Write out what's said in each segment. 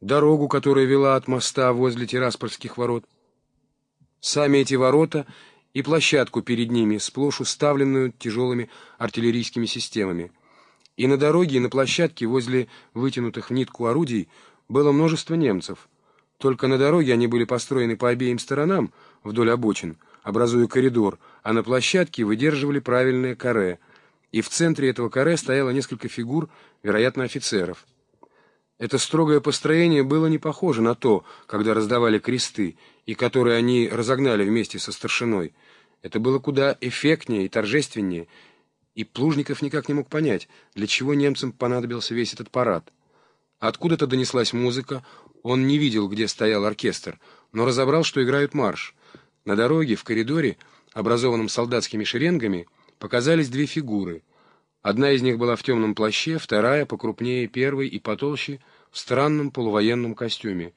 дорогу, которая вела от моста возле Тираспольских ворот, сами эти ворота и площадку перед ними, сплошь уставленную тяжелыми артиллерийскими системами. И на дороге, и на площадке возле вытянутых в нитку орудий было множество немцев. Только на дороге они были построены по обеим сторонам, вдоль обочин, образуя коридор, а на площадке выдерживали правильное каре, и в центре этого каре стояло несколько фигур, вероятно, офицеров. Это строгое построение было не похоже на то, когда раздавали кресты, и которые они разогнали вместе со старшиной. Это было куда эффектнее и торжественнее, и Плужников никак не мог понять, для чего немцам понадобился весь этот парад. Откуда-то донеслась музыка, он не видел, где стоял оркестр, но разобрал, что играют марш. На дороге, в коридоре, образованном солдатскими шеренгами, показались две фигуры. Одна из них была в темном плаще, вторая, покрупнее первой и потолще, в странном полувоенном костюме.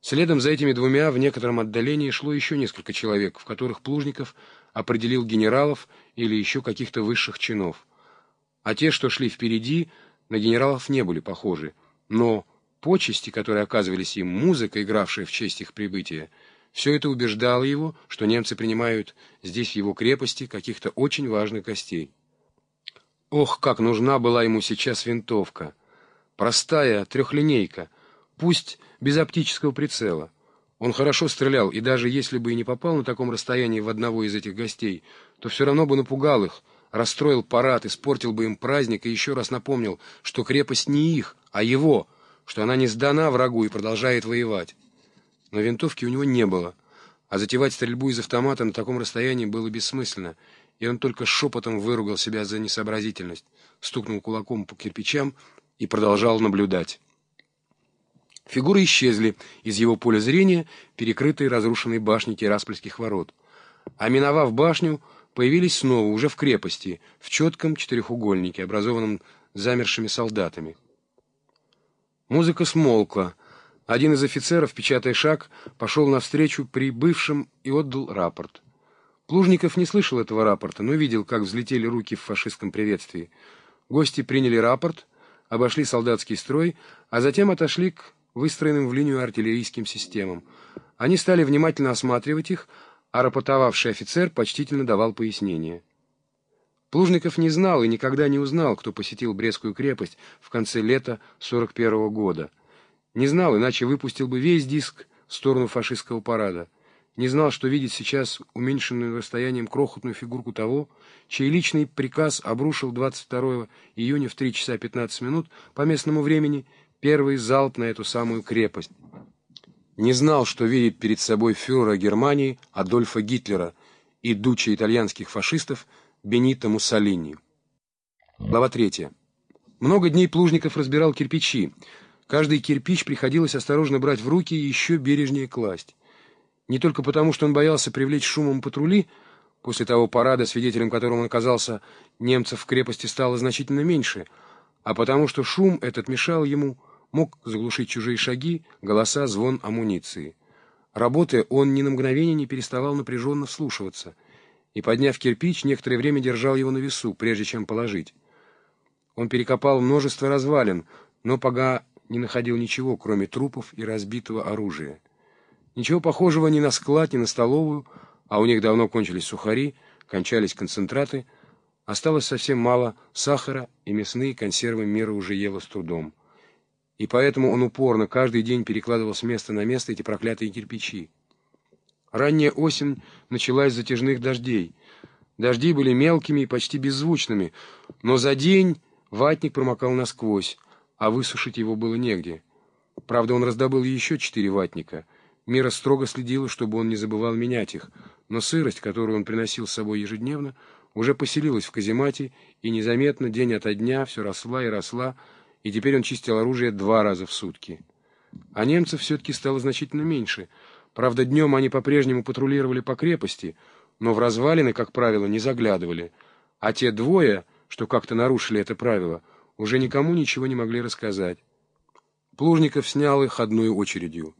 Следом за этими двумя в некотором отдалении шло еще несколько человек, в которых Плужников определил генералов или еще каких-то высших чинов. А те, что шли впереди, на генералов не были похожи. Но почести, которые оказывались им, музыка, игравшая в честь их прибытия, все это убеждало его, что немцы принимают здесь в его крепости каких-то очень важных гостей. Ох, как нужна была ему сейчас винтовка! Простая, трехлинейка, пусть без оптического прицела. Он хорошо стрелял, и даже если бы и не попал на таком расстоянии в одного из этих гостей, то все равно бы напугал их, расстроил парад, испортил бы им праздник и еще раз напомнил, что крепость не их, а его, что она не сдана врагу и продолжает воевать но винтовки у него не было, а затевать стрельбу из автомата на таком расстоянии было бессмысленно, и он только шепотом выругал себя за несообразительность, стукнул кулаком по кирпичам и продолжал наблюдать. Фигуры исчезли из его поля зрения, перекрытые разрушенной башней Тираспольских ворот. А миновав башню, появились снова, уже в крепости, в четком четырехугольнике, образованном замершими солдатами. Музыка смолкла, один из офицеров, печатая шаг, пошел навстречу прибывшим и отдал рапорт. Плужников не слышал этого рапорта, но видел, как взлетели руки в фашистском приветствии. Гости приняли рапорт, обошли солдатский строй, а затем отошли к выстроенным в линию артиллерийским системам. Они стали внимательно осматривать их, а рапортовавший офицер почтительно давал пояснения. Плужников не знал и никогда не узнал, кто посетил Брестскую крепость в конце лета 41 -го года. Не знал, иначе выпустил бы весь диск в сторону фашистского парада. Не знал, что видит сейчас уменьшенную расстоянием крохотную фигурку того, чей личный приказ обрушил 22 июня в 3 часа 15 минут по местному времени первый залп на эту самую крепость. Не знал, что видит перед собой фюрера Германии Адольфа Гитлера и дуча итальянских фашистов Бенито Муссолини. Глава 3. Много дней Плужников разбирал кирпичи, Каждый кирпич приходилось осторожно брать в руки и еще бережнее класть. Не только потому, что он боялся привлечь шумом патрули, после того парада, свидетелем которого он оказался, немцев в крепости стало значительно меньше, а потому что шум этот мешал ему, мог заглушить чужие шаги, голоса, звон амуниции. Работая, он ни на мгновение не переставал напряженно вслушиваться и, подняв кирпич, некоторое время держал его на весу, прежде чем положить. Он перекопал множество развалин, но пока не находил ничего, кроме трупов и разбитого оружия. Ничего похожего ни на склад, ни на столовую, а у них давно кончились сухари, кончались концентраты, осталось совсем мало сахара, и мясные консервы мира уже ела с трудом. И поэтому он упорно каждый день перекладывал с места на место эти проклятые кирпичи. Ранняя осень началась с затяжных дождей. Дожди были мелкими и почти беззвучными, но за день ватник промокал насквозь, а высушить его было негде. Правда, он раздобыл еще четыре ватника. Мира строго следила, чтобы он не забывал менять их, но сырость, которую он приносил с собой ежедневно, уже поселилась в каземате, и незаметно, день ото дня, все росла и росла, и теперь он чистил оружие два раза в сутки. А немцев все-таки стало значительно меньше. Правда, днем они по-прежнему патрулировали по крепости, но в развалины, как правило, не заглядывали. А те двое, что как-то нарушили это правило, уже никому ничего не могли рассказать. Плужников снял их одной очередью.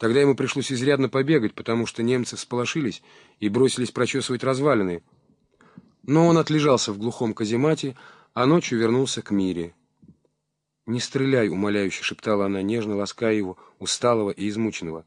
Тогда ему пришлось изрядно побегать, потому что немцы всполошились и бросились прочесывать развалины. Но он отлежался в глухом каземате, а ночью вернулся к Мире. «Не стреляй!» — умоляюще шептала она, нежно лаская его, усталого и измученного.